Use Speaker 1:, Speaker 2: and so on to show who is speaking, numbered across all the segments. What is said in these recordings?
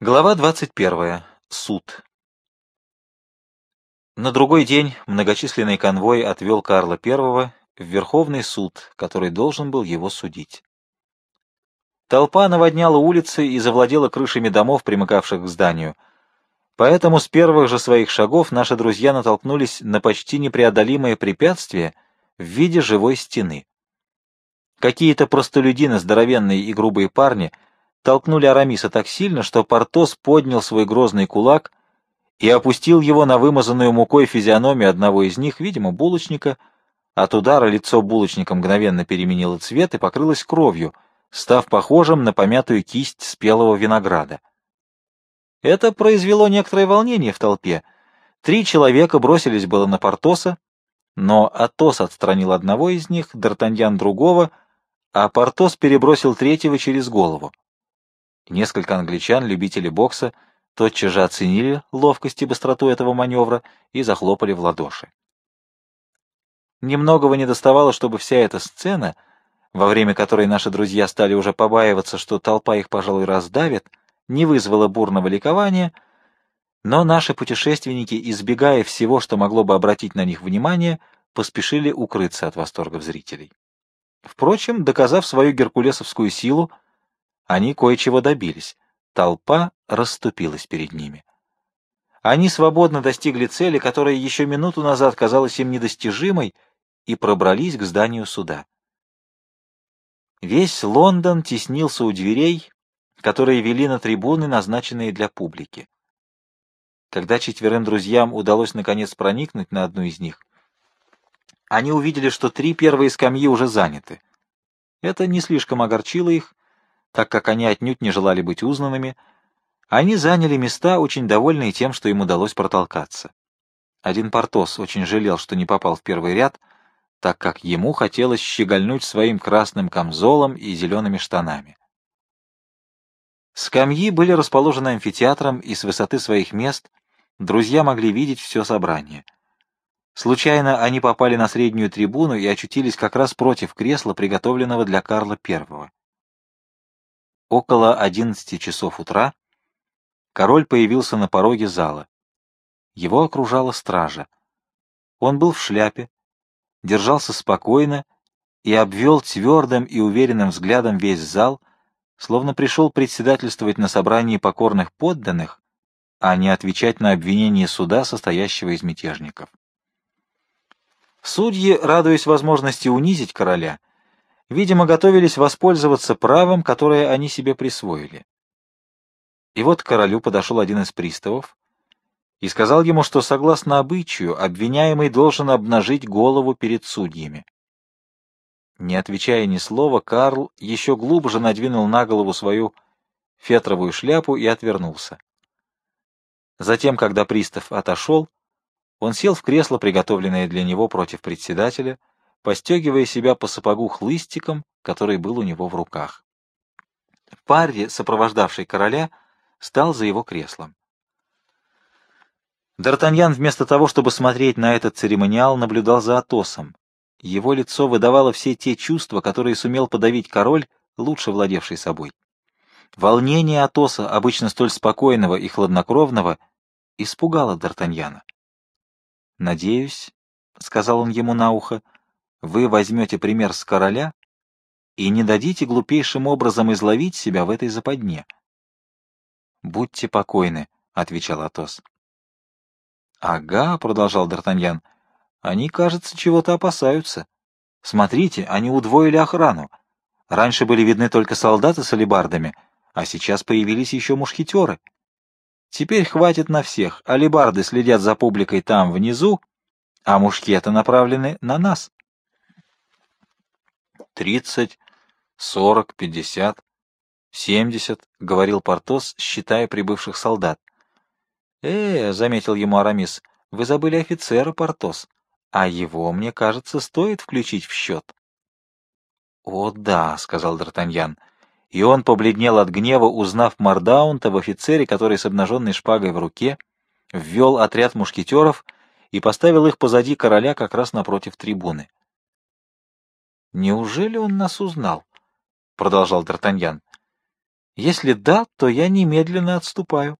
Speaker 1: Глава 21. Суд. На другой день многочисленный конвой отвел Карла I в Верховный суд, который должен был его судить. Толпа наводняла улицы и завладела крышами домов, примыкавших к зданию. Поэтому с первых же своих шагов наши друзья натолкнулись на почти непреодолимое препятствие в виде живой стены. Какие-то простолюдины, здоровенные и грубые парни — толкнули Арамиса так сильно, что Портос поднял свой грозный кулак и опустил его на вымазанную мукой физиономию одного из них, видимо, булочника. От удара лицо булочника мгновенно переменило цвет и покрылось кровью, став похожим на помятую кисть спелого винограда. Это произвело некоторое волнение в толпе. Три человека бросились было на Портоса, но Атос отстранил одного из них, Д'Артаньян другого, а Портос перебросил третьего через голову. Несколько англичан, любители бокса, тотчас же оценили ловкость и быстроту этого маневра и захлопали в ладоши. Немногого не доставало, чтобы вся эта сцена, во время которой наши друзья стали уже побаиваться, что толпа их, пожалуй, раздавит, не вызвала бурного ликования, но наши путешественники, избегая всего, что могло бы обратить на них внимание, поспешили укрыться от восторгов зрителей. Впрочем, доказав свою геркулесовскую силу, они кое-чего добились. Толпа расступилась перед ними. Они свободно достигли цели, которая еще минуту назад казалась им недостижимой, и пробрались к зданию суда. Весь Лондон теснился у дверей, которые вели на трибуны, назначенные для публики. Когда четверым друзьям удалось наконец проникнуть на одну из них, они увидели, что три первые скамьи уже заняты. Это не слишком огорчило их, так как они отнюдь не желали быть узнанными, они заняли места, очень довольные тем, что им удалось протолкаться. Один Портос очень жалел, что не попал в первый ряд, так как ему хотелось щегольнуть своим красным камзолом и зелеными штанами. Скамьи были расположены амфитеатром, и с высоты своих мест друзья могли видеть все собрание. Случайно они попали на среднюю трибуну и очутились как раз против кресла, приготовленного для Карла I. Около одиннадцати часов утра король появился на пороге зала. Его окружала стража. Он был в шляпе, держался спокойно и обвел твердым и уверенным взглядом весь зал, словно пришел председательствовать на собрании покорных подданных, а не отвечать на обвинение суда, состоящего из мятежников. Судьи, радуясь возможности унизить короля, видимо, готовились воспользоваться правом, которое они себе присвоили. И вот к королю подошел один из приставов и сказал ему, что, согласно обычаю, обвиняемый должен обнажить голову перед судьями. Не отвечая ни слова, Карл еще глубже надвинул на голову свою фетровую шляпу и отвернулся. Затем, когда пристав отошел, он сел в кресло, приготовленное для него против председателя, постегивая себя по сапогу хлыстиком, который был у него в руках. Парри, сопровождавший короля, стал за его креслом. Д'Артаньян вместо того, чтобы смотреть на этот церемониал, наблюдал за Атосом. Его лицо выдавало все те чувства, которые сумел подавить король, лучше владевший собой. Волнение Атоса, обычно столь спокойного и хладнокровного, испугало Д'Артаньяна. «Надеюсь», — сказал он ему на ухо, — вы возьмете пример с короля и не дадите глупейшим образом изловить себя в этой западне. — Будьте покойны, — отвечал Атос. — Ага, — продолжал Д'Артаньян, — они, кажется, чего-то опасаются. Смотрите, они удвоили охрану. Раньше были видны только солдаты с алебардами, а сейчас появились еще мушкетеры. Теперь хватит на всех, алебарды следят за публикой там, внизу, а мушкеты направлены на нас тридцать, сорок, пятьдесят, семьдесят, — говорил Портос, считая прибывших солдат. — Э, — заметил ему Арамис, — вы забыли офицера, Портос, а его, мне кажется, стоит включить в счет. — О, да, — сказал Д'Артаньян, и он побледнел от гнева, узнав Мардаунта в офицере, который с обнаженной шпагой в руке ввел отряд мушкетеров и поставил их позади короля как раз напротив трибуны. Неужели он нас узнал? — продолжал Д'Артаньян. Если да, то я немедленно отступаю.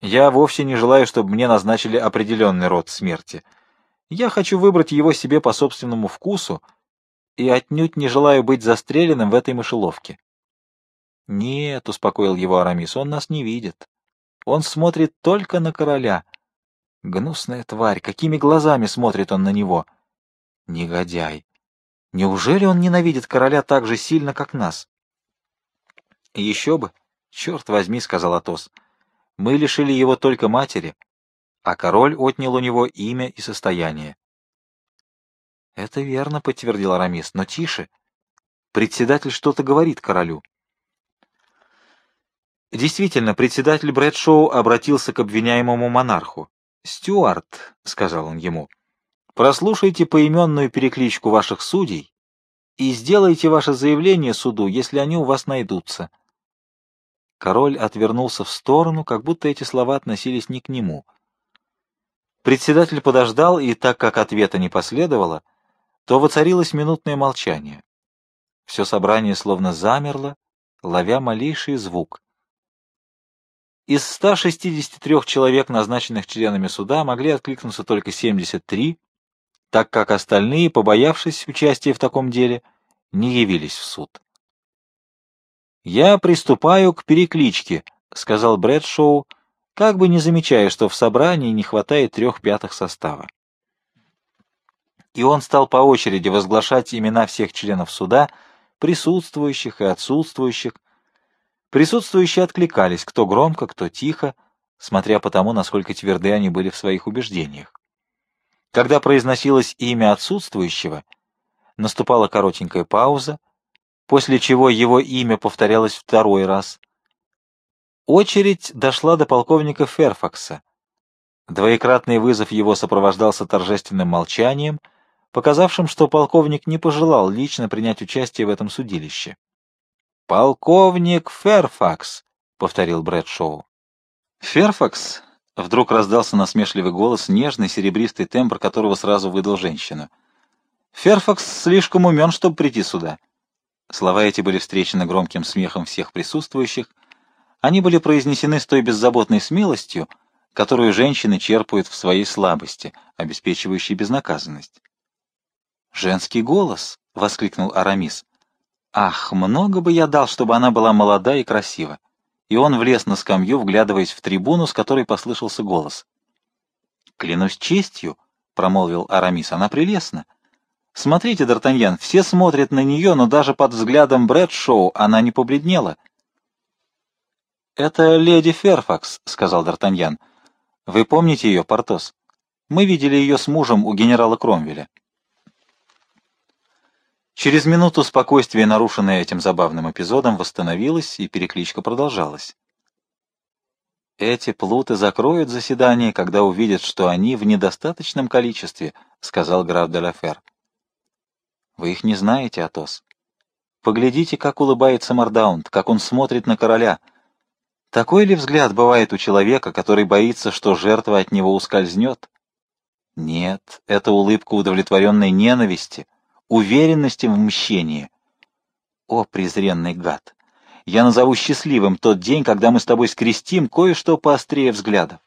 Speaker 1: Я вовсе не желаю, чтобы мне назначили определенный род смерти. Я хочу выбрать его себе по собственному вкусу и отнюдь не желаю быть застреленным в этой мышеловке. — Нет, — успокоил его Арамис, — он нас не видит. Он смотрит только на короля. Гнусная тварь, какими глазами смотрит он на него? Негодяй! Неужели он ненавидит короля так же сильно, как нас? — Еще бы! Черт возьми, — сказал Атос. — Мы лишили его только матери, а король отнял у него имя и состояние. — Это верно, — подтвердил Арамис, — но тише. Председатель что-то говорит королю. Действительно, председатель Брэдшоу обратился к обвиняемому монарху. «Стюарт», — сказал он ему, — «прослушайте поименную перекличку ваших судей и сделайте ваше заявление суду, если они у вас найдутся». Король отвернулся в сторону, как будто эти слова относились не к нему. Председатель подождал, и так как ответа не последовало, то воцарилось минутное молчание. Все собрание словно замерло, ловя малейший звук. Из 163 человек, назначенных членами суда, могли откликнуться только 73, так как остальные, побоявшись участия в таком деле, не явились в суд. «Я приступаю к перекличке», — сказал Брэдшоу, как бы не замечая, что в собрании не хватает трех пятых состава. И он стал по очереди возглашать имена всех членов суда, присутствующих и отсутствующих, Присутствующие откликались, кто громко, кто тихо, смотря по тому, насколько тверды они были в своих убеждениях. Когда произносилось имя отсутствующего, наступала коротенькая пауза, после чего его имя повторялось второй раз. Очередь дошла до полковника Ферфакса. Двоекратный вызов его сопровождался торжественным молчанием, показавшим, что полковник не пожелал лично принять участие в этом судилище. «Полковник Ферфакс», — повторил Брэдшоу. «Ферфакс?» — вдруг раздался насмешливый голос, нежный серебристый тембр которого сразу выдал женщину. «Ферфакс слишком умен, чтобы прийти сюда». Слова эти были встречены громким смехом всех присутствующих. Они были произнесены с той беззаботной смелостью, которую женщины черпают в своей слабости, обеспечивающей безнаказанность. «Женский голос!» — воскликнул Арамис. Ах, много бы я дал, чтобы она была молода и красива. И он влез на скамью, вглядываясь в трибуну, с которой послышался голос. «Клянусь честью», — промолвил Арамис, — «она прелестна. Смотрите, Д'Артаньян, все смотрят на нее, но даже под взглядом Брэдшоу она не побледнела». «Это леди Ферфакс», — сказал Д'Артаньян. «Вы помните ее, Портос? Мы видели ее с мужем у генерала Кромвеля». Через минуту спокойствие, нарушенное этим забавным эпизодом, восстановилось, и перекличка продолжалась. «Эти плуты закроют заседание, когда увидят, что они в недостаточном количестве», — сказал граф де Лафер. «Вы их не знаете, Атос. Поглядите, как улыбается Мордаунд, как он смотрит на короля. Такой ли взгляд бывает у человека, который боится, что жертва от него ускользнет? Нет, это улыбка удовлетворенной ненависти» уверенности в мщении. О, презренный гад! Я назову счастливым тот день, когда мы с тобой скрестим кое-что поострее взглядов.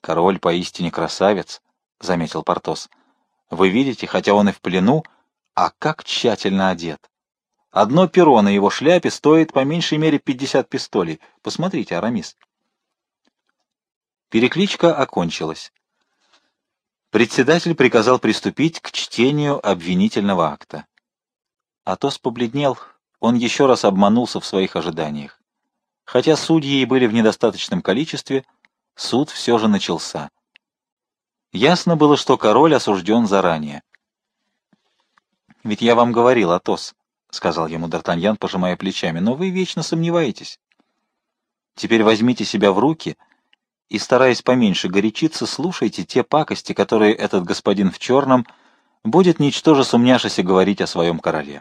Speaker 1: Король поистине красавец, — заметил Портос. Вы видите, хотя он и в плену, а как тщательно одет. Одно перо на его шляпе стоит по меньшей мере пятьдесят пистолей. Посмотрите, Арамис. Перекличка окончилась. Председатель приказал приступить к чтению обвинительного акта. Атос побледнел, он еще раз обманулся в своих ожиданиях. Хотя судьи и были в недостаточном количестве, суд все же начался. Ясно было, что король осужден заранее. «Ведь я вам говорил, Атос», — сказал ему Д'Артаньян, пожимая плечами, — «но вы вечно сомневаетесь. Теперь возьмите себя в руки — и, стараясь поменьше горячиться, слушайте те пакости, которые этот господин в черном будет ничтоже сумняшися говорить о своем короле.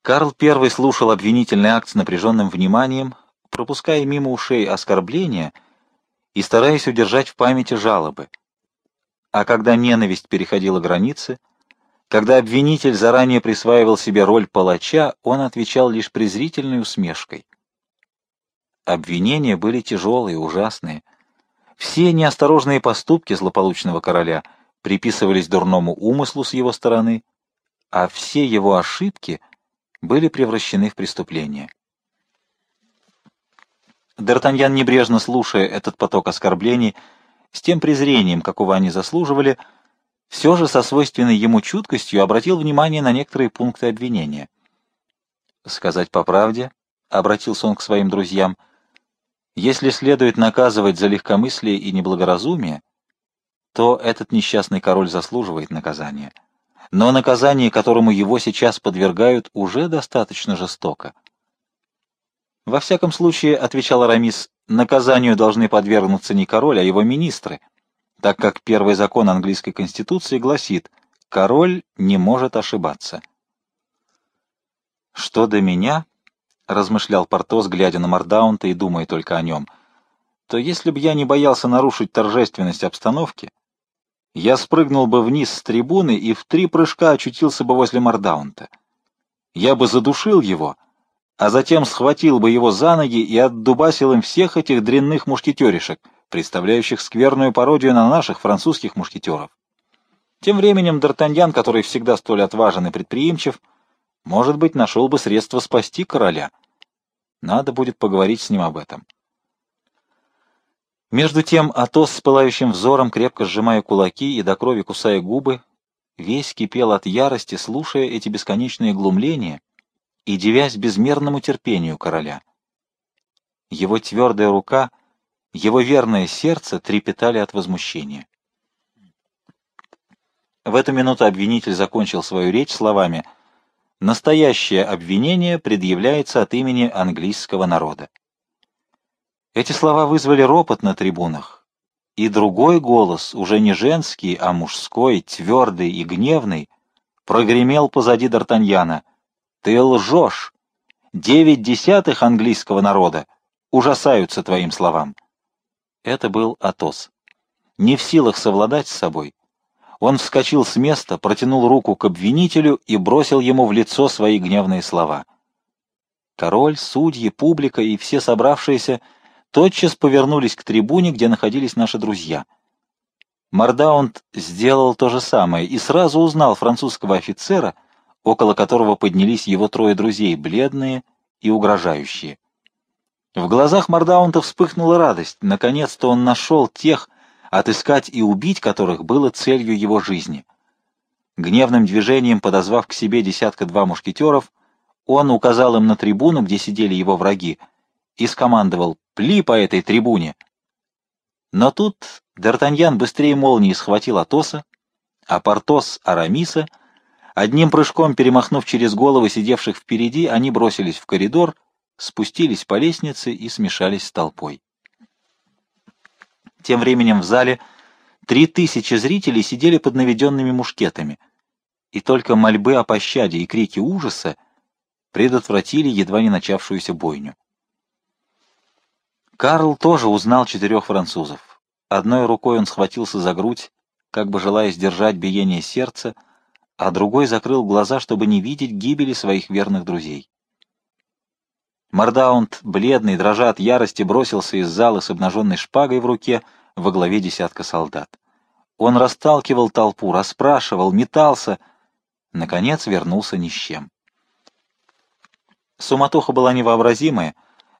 Speaker 1: Карл I слушал обвинительный акт с напряженным вниманием, пропуская мимо ушей оскорбления и стараясь удержать в памяти жалобы. А когда ненависть переходила границы, Когда обвинитель заранее присваивал себе роль палача, он отвечал лишь презрительной усмешкой. Обвинения были тяжелые, ужасные. Все неосторожные поступки злополучного короля приписывались дурному умыслу с его стороны, а все его ошибки были превращены в преступления. Д'Артаньян, небрежно слушая этот поток оскорблений, с тем презрением, какого они заслуживали, все же со свойственной ему чуткостью обратил внимание на некоторые пункты обвинения. «Сказать по правде», — обратился он к своим друзьям, — «если следует наказывать за легкомыслие и неблагоразумие, то этот несчастный король заслуживает наказания. Но наказание, которому его сейчас подвергают, уже достаточно жестоко». «Во всяком случае», — отвечал Арамис, — «наказанию должны подвергнуться не король, а его министры» так как первый закон английской конституции гласит «король не может ошибаться». «Что до меня?» — размышлял Портос, глядя на Мардаунта и думая только о нем, — то если бы я не боялся нарушить торжественность обстановки, я спрыгнул бы вниз с трибуны и в три прыжка очутился бы возле Мардаунта. Я бы задушил его, а затем схватил бы его за ноги и отдубасил им всех этих дрянных мушкетеришек, представляющих скверную пародию на наших французских мушкетеров. Тем временем Д'Артаньян, который всегда столь отважен и предприимчив, может быть, нашел бы средства спасти короля. Надо будет поговорить с ним об этом. Между тем Атос с пылающим взором, крепко сжимая кулаки и до крови кусая губы, весь кипел от ярости, слушая эти бесконечные глумления и дивясь безмерному терпению короля. Его твердая рука — его верное сердце трепетали от возмущения. В эту минуту обвинитель закончил свою речь словами «Настоящее обвинение предъявляется от имени английского народа». Эти слова вызвали ропот на трибунах, и другой голос, уже не женский, а мужской, твердый и гневный, прогремел позади Д'Артаньяна. «Ты лжешь! Девять десятых английского народа ужасаются твоим словам!» Это был Атос. Не в силах совладать с собой, он вскочил с места, протянул руку к обвинителю и бросил ему в лицо свои гневные слова. Король, судьи, публика и все собравшиеся тотчас повернулись к трибуне, где находились наши друзья. Мордаунд сделал то же самое и сразу узнал французского офицера, около которого поднялись его трое друзей, бледные и угрожающие. В глазах Мардаунта вспыхнула радость. Наконец-то он нашел тех, отыскать и убить которых было целью его жизни. Гневным движением, подозвав к себе десятка-два мушкетеров, он указал им на трибуну, где сидели его враги, и скомандовал «Пли по этой трибуне!». Но тут Д'Артаньян быстрее молнии схватил Атоса, а Портос — Арамиса. Одним прыжком перемахнув через головы сидевших впереди, они бросились в коридор — спустились по лестнице и смешались с толпой. Тем временем в зале три тысячи зрителей сидели под наведенными мушкетами, и только мольбы о пощаде и крики ужаса предотвратили едва не начавшуюся бойню. Карл тоже узнал четырех французов. Одной рукой он схватился за грудь, как бы желая сдержать биение сердца, а другой закрыл глаза, чтобы не видеть гибели своих верных друзей. Мордаунд, бледный, дрожа от ярости, бросился из зала с обнаженной шпагой в руке во главе десятка солдат. Он расталкивал толпу, расспрашивал, метался. Наконец вернулся ни с чем. Суматоха была невообразимая.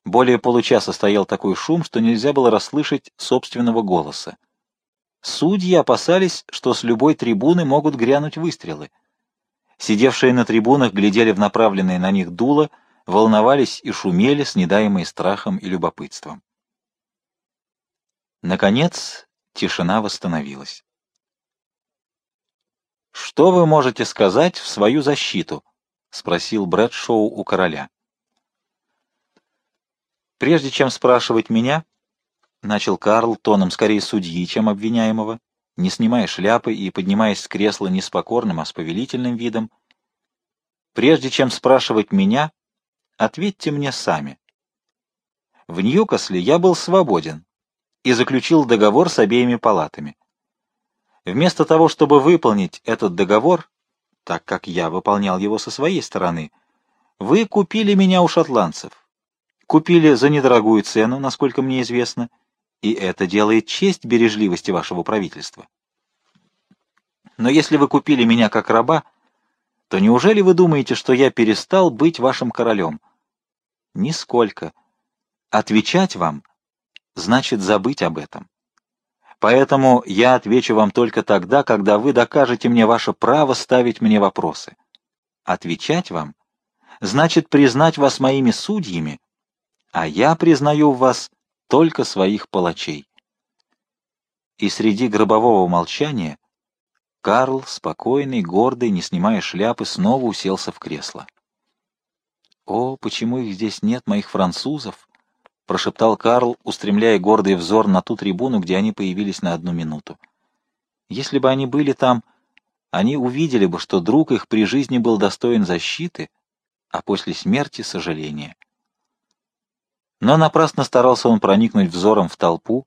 Speaker 1: Более получаса стоял такой шум, что нельзя было расслышать собственного голоса. Судьи опасались, что с любой трибуны могут грянуть выстрелы. Сидевшие на трибунах глядели в направленные на них дуло — волновались и шумели, снедаемые страхом и любопытством. Наконец, тишина восстановилась. «Что вы можете сказать в свою защиту?» — спросил Брэдшоу у короля. «Прежде чем спрашивать меня, — начал Карл тоном скорее судьи, чем обвиняемого, не снимая шляпы и поднимаясь с кресла не с покорным, а с повелительным видом, — прежде чем спрашивать меня, Ответьте мне сами. В Ньюкасле я был свободен и заключил договор с обеими палатами. Вместо того, чтобы выполнить этот договор, так как я выполнял его со своей стороны. Вы купили меня у шотландцев. Купили за недорогую цену, насколько мне известно, и это делает честь бережливости вашего правительства. Но если вы купили меня как раба, то неужели вы думаете, что я перестал быть вашим королем? Нисколько. Отвечать вам значит забыть об этом. Поэтому я отвечу вам только тогда, когда вы докажете мне ваше право ставить мне вопросы. Отвечать вам значит признать вас моими судьями, а я признаю в вас только своих палачей. И среди гробового молчания Карл, спокойный, гордый, не снимая шляпы, снова уселся в кресло. «О, почему их здесь нет, моих французов?» — прошептал Карл, устремляя гордый взор на ту трибуну, где они появились на одну минуту. «Если бы они были там, они увидели бы, что друг их при жизни был достоин защиты, а после смерти — сожаления». Но напрасно старался он проникнуть взором в толпу,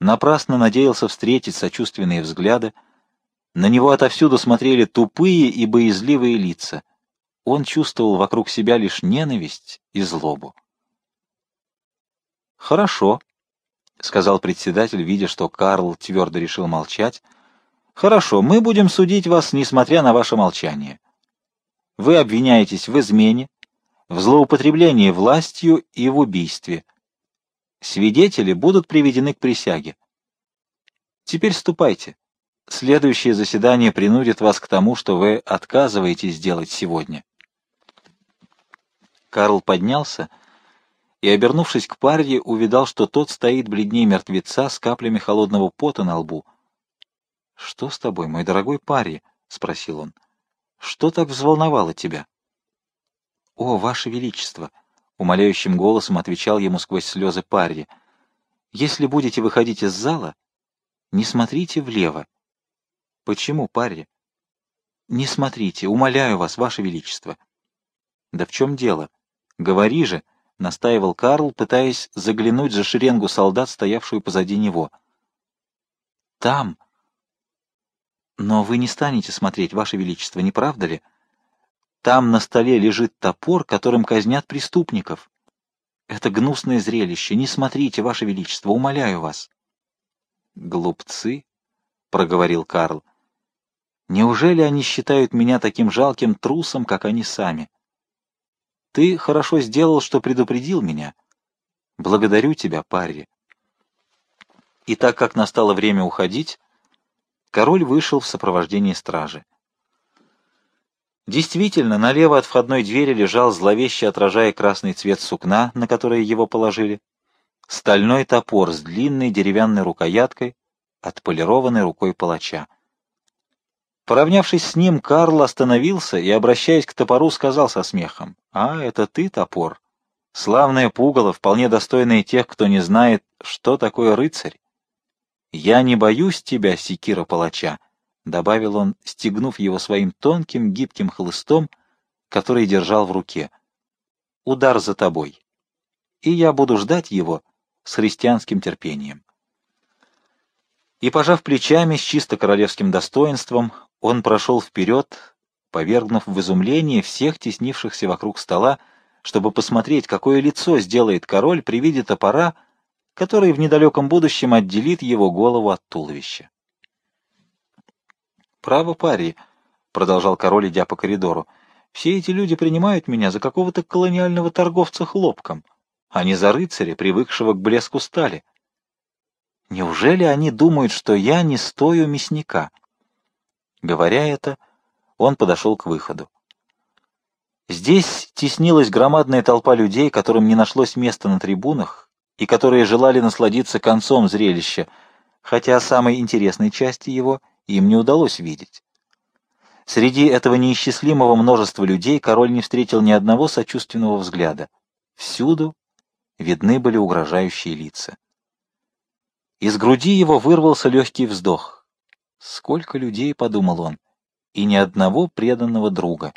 Speaker 1: напрасно надеялся встретить сочувственные взгляды, на него отовсюду смотрели тупые и боязливые лица. Он чувствовал вокруг себя лишь ненависть и злобу. «Хорошо», — сказал председатель, видя, что Карл твердо решил молчать. «Хорошо, мы будем судить вас, несмотря на ваше молчание. Вы обвиняетесь в измене, в злоупотреблении властью и в убийстве. Свидетели будут приведены к присяге. Теперь ступайте. Следующее заседание принудит вас к тому, что вы отказываетесь делать сегодня». Карл поднялся и, обернувшись к паре, увидал, что тот стоит бледнее мертвеца с каплями холодного пота на лбу. — Что с тобой, мой дорогой паре? — спросил он. — Что так взволновало тебя? — О, ваше величество! — умоляющим голосом отвечал ему сквозь слезы паре. — Если будете выходить из зала, не смотрите влево. — Почему, паре? — Не смотрите, умоляю вас, ваше величество. — Да в чем дело? Говори же! —— настаивал Карл, пытаясь заглянуть за шеренгу солдат, стоявшую позади него. «Там!» «Но вы не станете смотреть, Ваше Величество, не правда ли? Там на столе лежит топор, которым казнят преступников. Это гнусное зрелище. Не смотрите, Ваше Величество, умоляю вас». «Глупцы!» — проговорил Карл. «Неужели они считают меня таким жалким трусом, как они сами?» Ты хорошо сделал, что предупредил меня. Благодарю тебя, Парри. И так как настало время уходить, король вышел в сопровождении стражи. Действительно, налево от входной двери лежал, зловеще отражая красный цвет сукна, на которое его положили, стальной топор с длинной деревянной рукояткой, отполированной рукой палача. Поравнявшись с ним, Карл остановился и, обращаясь к топору, сказал со смехом, «А, это ты, топор? Славное пугало, вполне достойное тех, кто не знает, что такое рыцарь. Я не боюсь тебя, секира палача», — добавил он, стегнув его своим тонким гибким хлыстом, который держал в руке. «Удар за тобой, и я буду ждать его с христианским терпением». И, пожав плечами с чисто королевским достоинством, он прошел вперед, повергнув в изумление всех теснившихся вокруг стола, чтобы посмотреть, какое лицо сделает король при виде топора, который в недалеком будущем отделит его голову от туловища. «Право, пари», — продолжал король, идя по коридору, — «все эти люди принимают меня за какого-то колониального торговца хлопком, а не за рыцаря, привыкшего к блеску стали. Неужели они думают, что я не стою мясника?» Говоря это, он подошел к выходу. Здесь теснилась громадная толпа людей, которым не нашлось места на трибунах и которые желали насладиться концом зрелища, хотя самой интересной части его им не удалось видеть. Среди этого неисчислимого множества людей король не встретил ни одного сочувственного взгляда. Всюду видны были угрожающие лица. Из груди его вырвался легкий вздох. Сколько людей, — подумал он, — и ни одного преданного друга.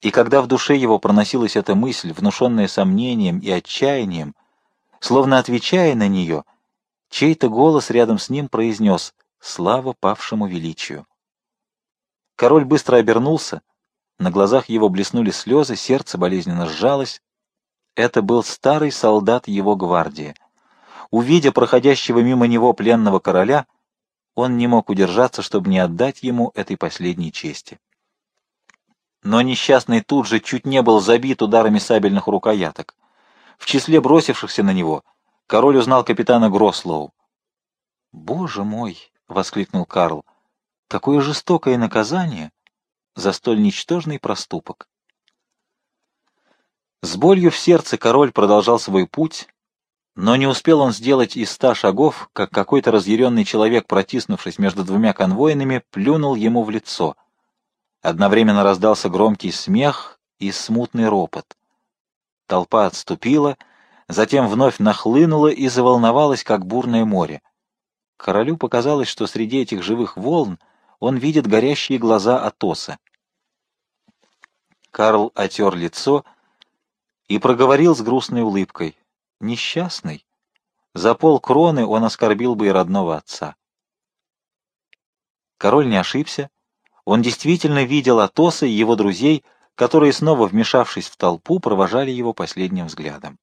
Speaker 1: И когда в душе его проносилась эта мысль, внушенная сомнением и отчаянием, словно отвечая на нее, чей-то голос рядом с ним произнес «Слава павшему величию». Король быстро обернулся. На глазах его блеснули слезы, сердце болезненно сжалось. Это был старый солдат его гвардии. Увидя проходящего мимо него пленного короля, он не мог удержаться, чтобы не отдать ему этой последней чести. Но несчастный тут же чуть не был забит ударами сабельных рукояток. В числе бросившихся на него король узнал капитана Грослоу. «Боже мой!» — воскликнул Карл. «Какое жестокое наказание за столь ничтожный проступок!» С болью в сердце король продолжал свой путь, но не успел он сделать и ста шагов, как какой-то разъяренный человек, протиснувшись между двумя конвоинами, плюнул ему в лицо. Одновременно раздался громкий смех и смутный ропот. Толпа отступила, затем вновь нахлынула и заволновалась, как бурное море. Королю показалось, что среди этих живых волн он видит горящие глаза Атоса. Карл отер лицо и проговорил с грустной улыбкой. Несчастный. За пол кроны он оскорбил бы и родного отца. Король не ошибся. Он действительно видел Атоса и его друзей, которые, снова вмешавшись в толпу, провожали его последним взглядом.